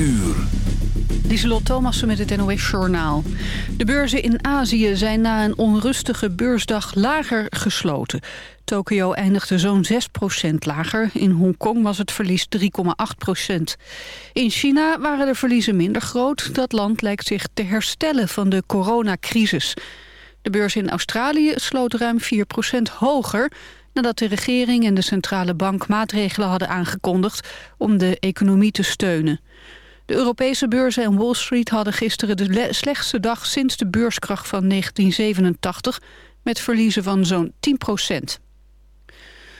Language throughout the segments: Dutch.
uur. Lieselot Thomassen met het NOS-journaal. De beurzen in Azië zijn na een onrustige beursdag lager gesloten. Tokio eindigde zo'n 6% lager. In Hongkong was het verlies 3,8% In China waren de verliezen minder groot. Dat land lijkt zich te herstellen van de coronacrisis. De beurs in Australië sloot ruim 4% hoger nadat de regering en de centrale bank maatregelen hadden aangekondigd om de economie te steunen. De Europese beurzen en Wall Street hadden gisteren de slechtste dag sinds de beurskracht van 1987 met verliezen van zo'n 10 procent.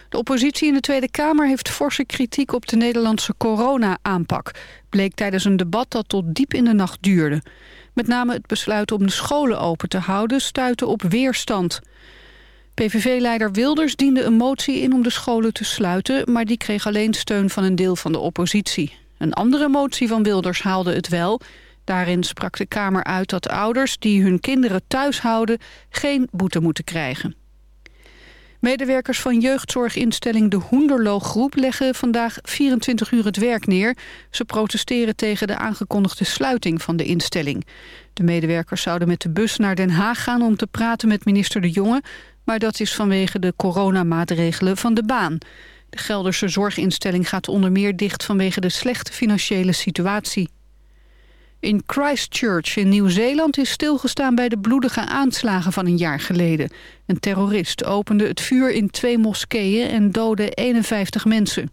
De oppositie in de Tweede Kamer heeft forse kritiek op de Nederlandse corona-aanpak. Bleek tijdens een debat dat tot diep in de nacht duurde. Met name het besluit om de scholen open te houden stuitte op weerstand. PVV-leider Wilders diende een motie in om de scholen te sluiten... maar die kreeg alleen steun van een deel van de oppositie. Een andere motie van Wilders haalde het wel. Daarin sprak de Kamer uit dat ouders die hun kinderen thuis houden... geen boete moeten krijgen. Medewerkers van jeugdzorginstelling De Hoenderloo Groep leggen vandaag 24 uur het werk neer. Ze protesteren tegen de aangekondigde sluiting van de instelling. De medewerkers zouden met de bus naar Den Haag gaan om te praten met minister De Jonge... maar dat is vanwege de coronamaatregelen van de baan. De Gelderse zorginstelling gaat onder meer dicht vanwege de slechte financiële situatie. In Christchurch in Nieuw-Zeeland is stilgestaan bij de bloedige aanslagen van een jaar geleden. Een terrorist opende het vuur in twee moskeeën en doodde 51 mensen.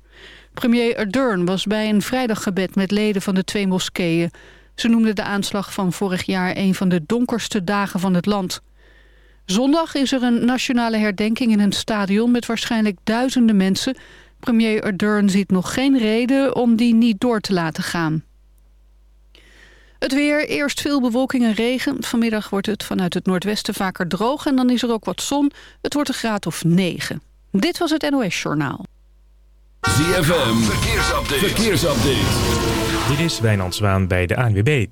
Premier Ardern was bij een vrijdaggebed met leden van de twee moskeeën. Ze noemden de aanslag van vorig jaar een van de donkerste dagen van het land. Zondag is er een nationale herdenking in een stadion met waarschijnlijk duizenden mensen. Premier Ardern ziet nog geen reden om die niet door te laten gaan. Het weer, eerst veel bewolking en regen. Vanmiddag wordt het vanuit het noordwesten vaker droog en dan is er ook wat zon. Het wordt een graad of 9. Dit was het NOS Journaal. ZFM, verkeersupdate. verkeersupdate. Dit is Wijnand Zwaan bij de ANWB.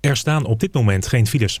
Er staan op dit moment geen files.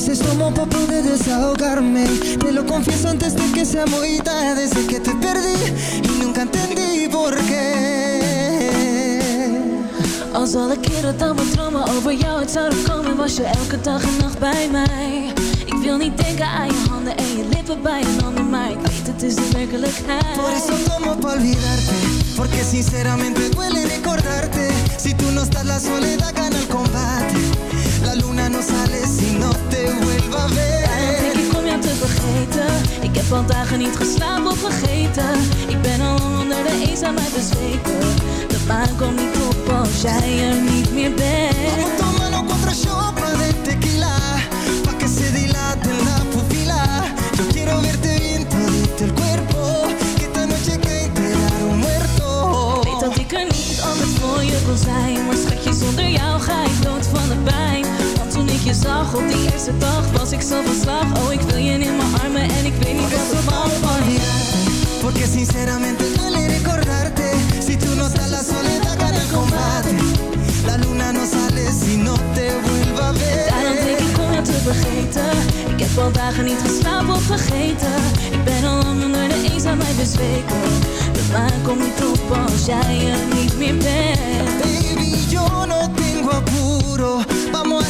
Veces tomo pa' poder desahogarme Te lo confieso antes de que sea muy tarde Desde que te perdí y nunca entendí por qué Als alle keren dan mijn dromen over jou uit zouden komen Was je elke dag en nacht bij mij Ik wil niet denken aan je handen en je lippen bij een ander dat is de werkelijkheid. Por eso tomo pa olvidarte, porque sinceramente duele recordarte. Si tú no estás, la soledad gana el combate. Luna no sale si no te vuelva a ver. Denk ik om jou te vergeten. Ik heb al dagen niet geslapen of vergeten. Ik ben al onder de eenzaamheid bezweken. De maan komt niet op als jij er niet meer bent. Vamos tomando cuatro shots más de tequila, pa que se dilate la pupila. Yo quiero verte bien todito el cuerpo, que esta noche hay que enterar un muerto. Weet dat ik er niet altijd voor je kon zijn je zag op die eerste dag Was ik zo van slag. Oh, ik wil je in mijn armen En ik weet niet wat er van je Porque sinceramente duele recordarte. Si tú no estás la soledad gana el combate. La luna no sale si no te vuelva a Daarom ver denk ik om jou te vergeten. Ik heb al dagen niet geslapen of vergeten. Ik ben al lang onder de eenzaamheid bezweken. De maan komt niet op als jij er niet meer bent. Baby, yo no tengo apuro. Vamos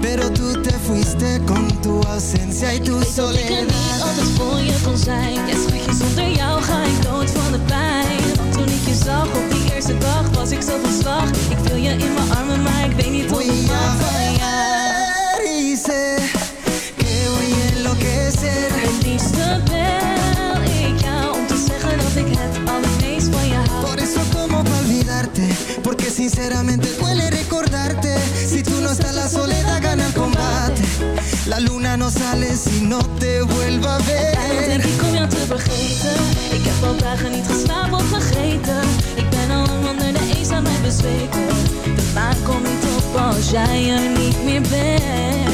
Pero tú te fuiste con tu ausencia y tu Weet dat ik er soledad. niet altijd voor je kon zijn. Ja schatje, zonder jou ga ik dood van de pijn. Want toen ik je zag op die eerste dag was ik zo van slag. Ik wil je in mijn armen, maar ik weet niet hoe ik van van jou sé que voy a enloquecer. Het liefste bel ik jou om te zeggen dat ik het allermeest van je hou. Por eso como pa olvidarte? Porque sinceramente duele recordarte. Si tú no estás la soledad La luna no sale si no te vuelva a Daarom denk ver ik om jou te vergeten. Ik heb al dagen niet geslapen of vergeten. Ik ben al onder de eenzaamheid bezweken. De maan komt niet op als jij er niet meer bent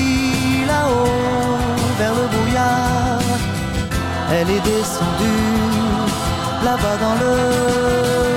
vers le brouillard. Elle est descendue là-bas dans le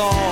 a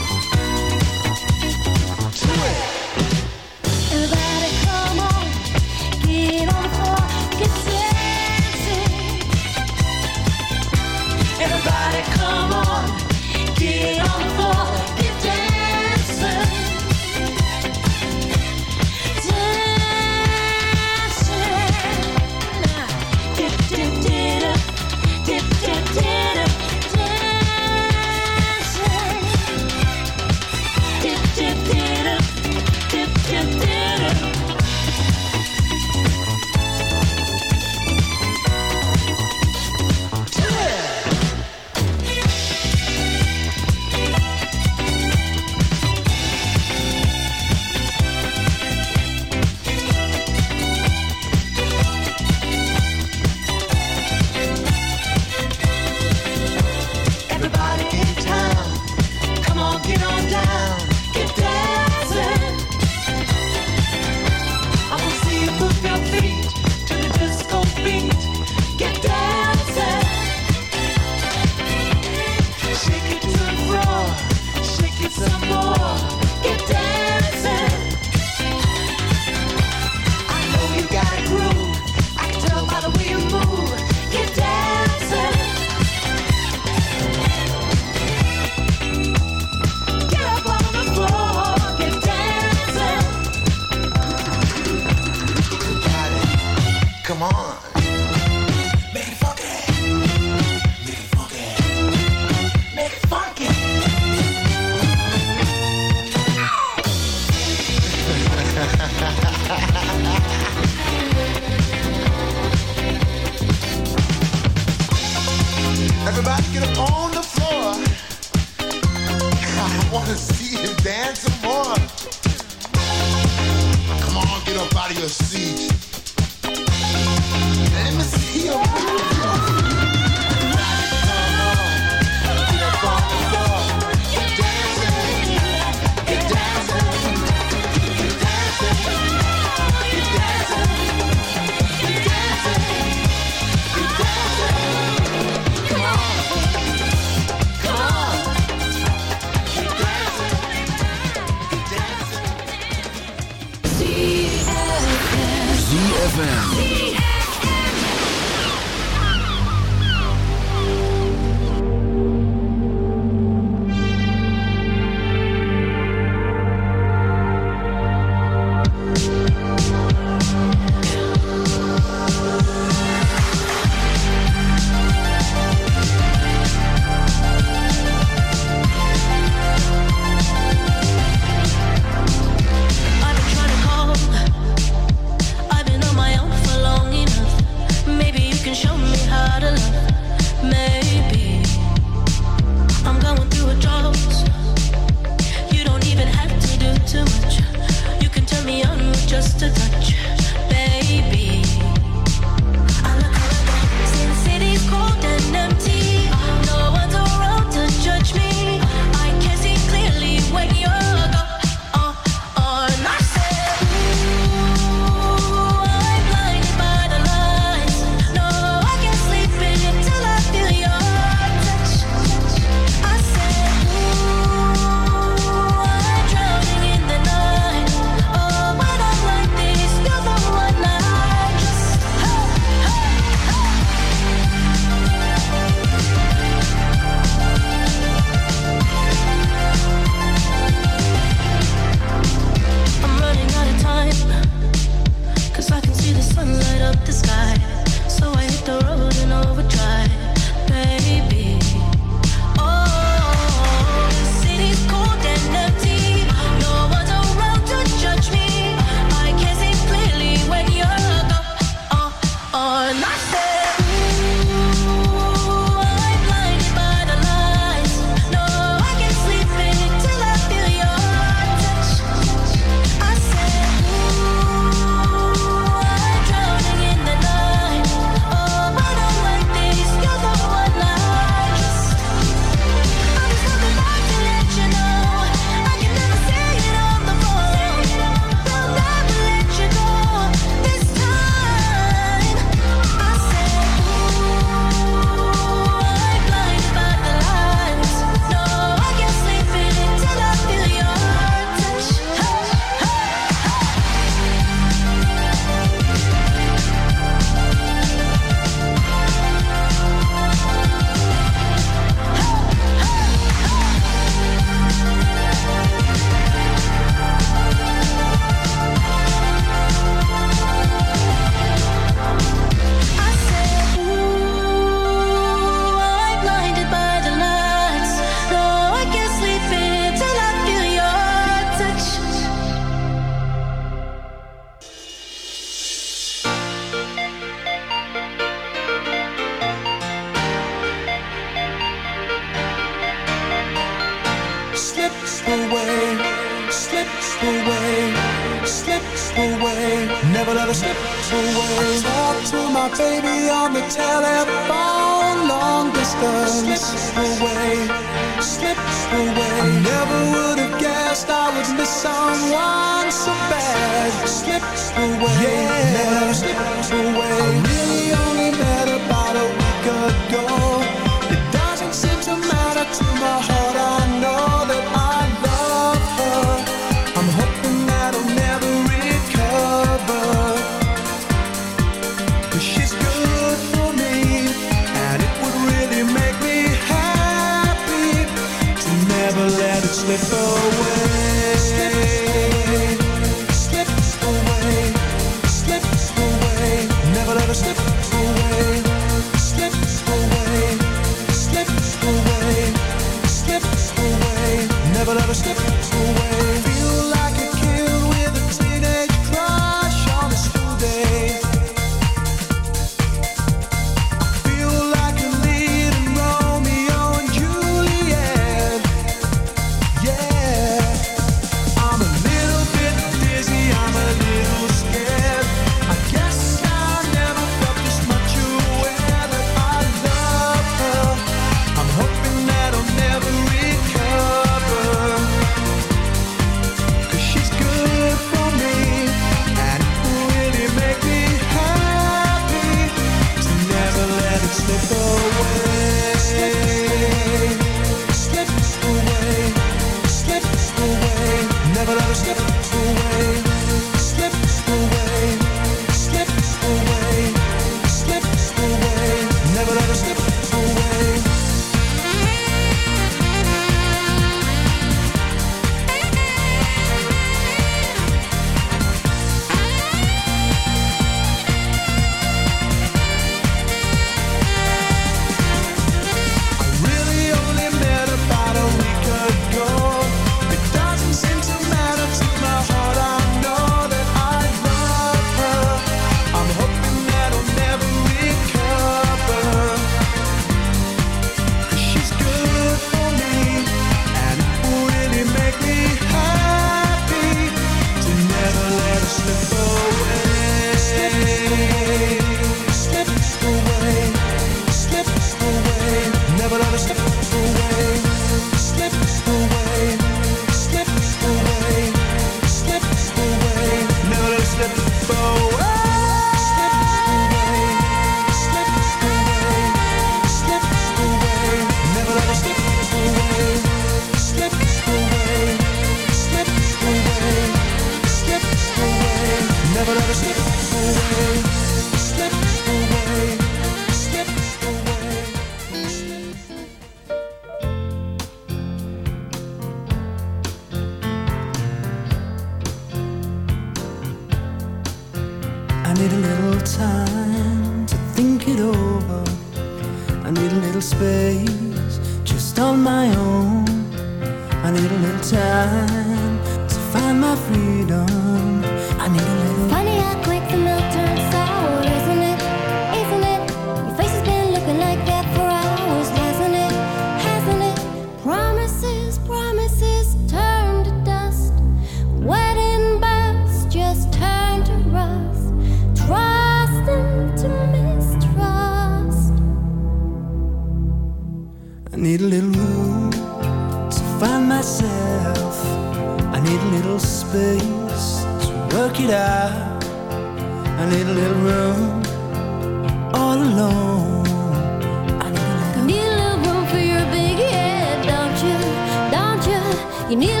You knew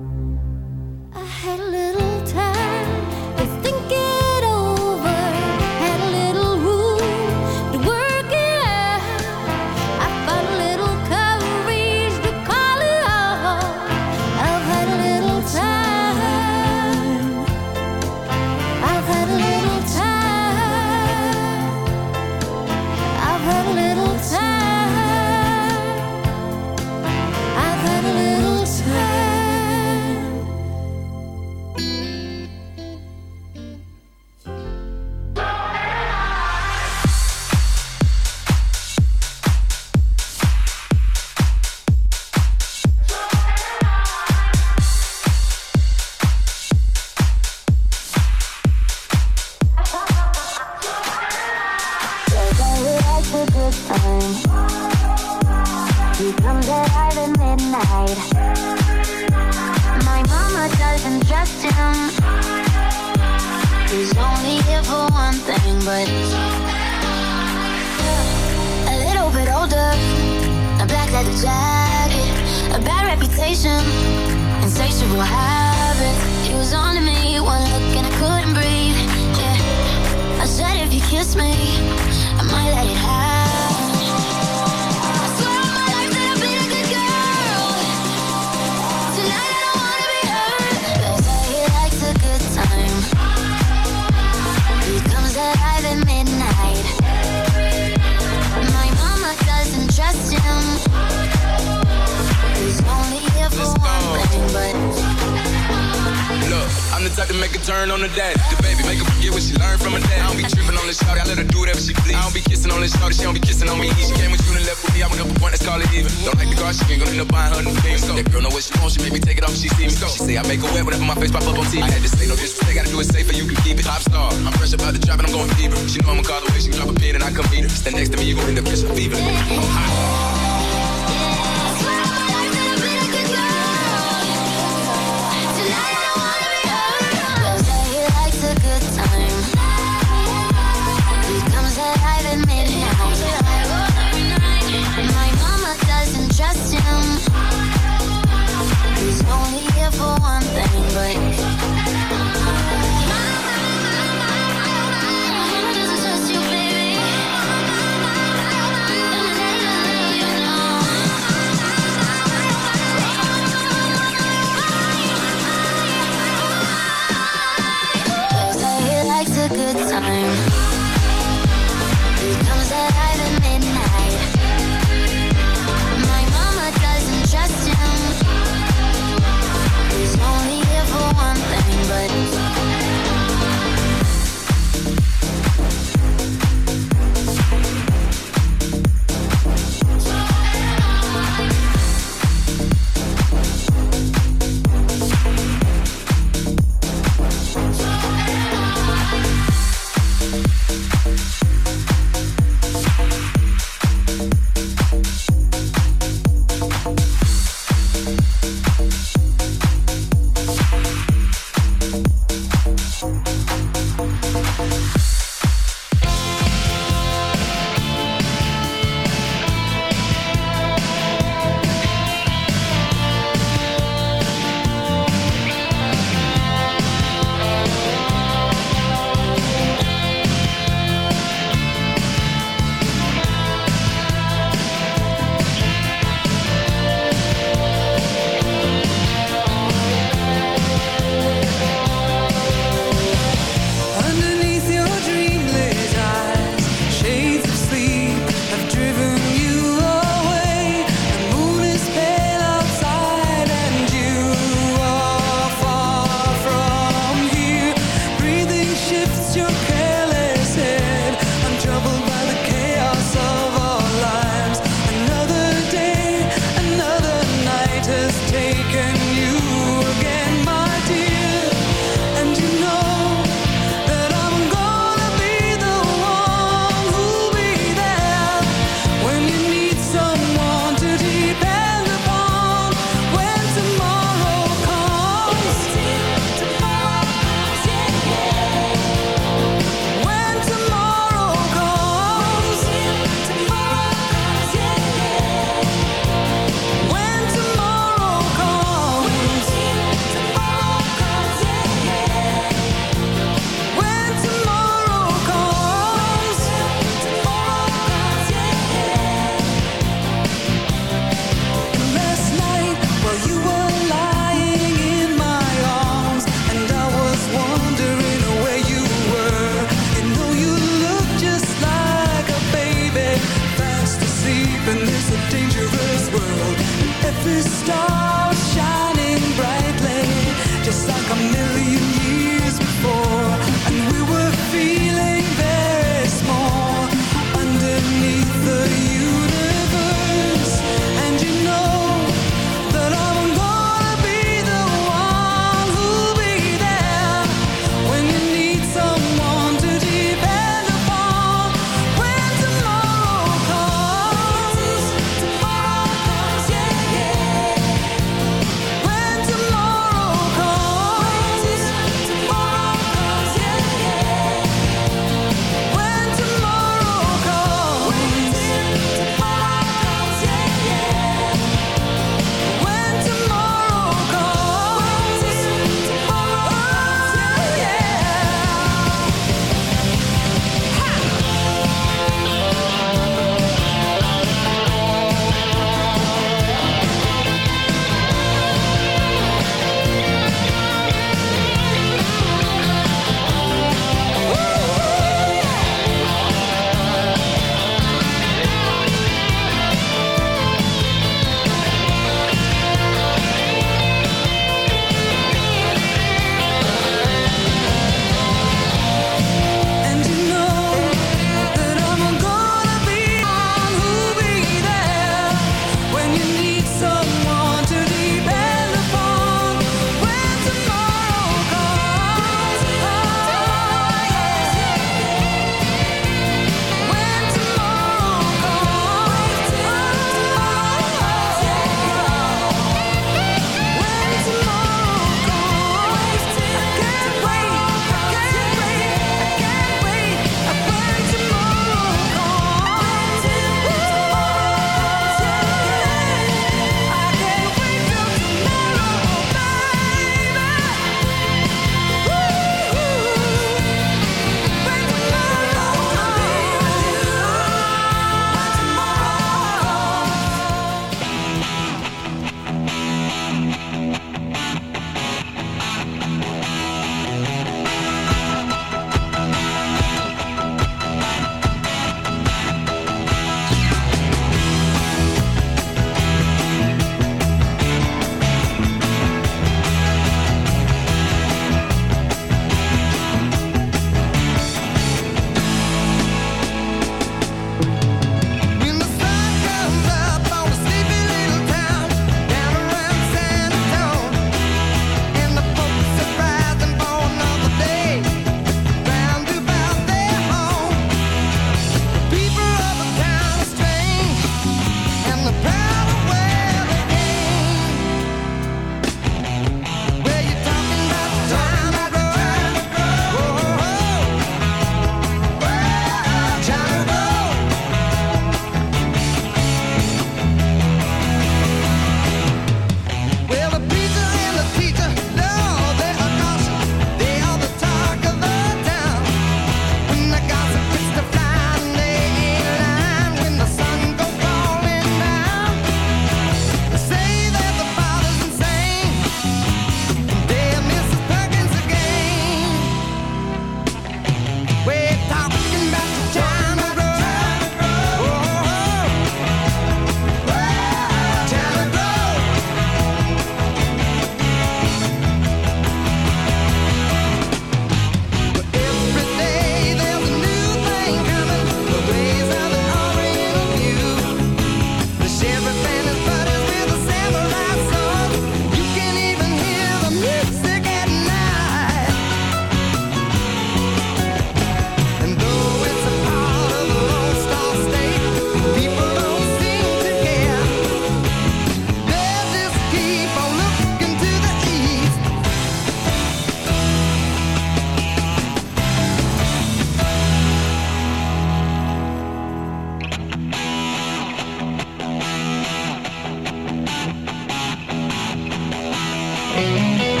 Bye.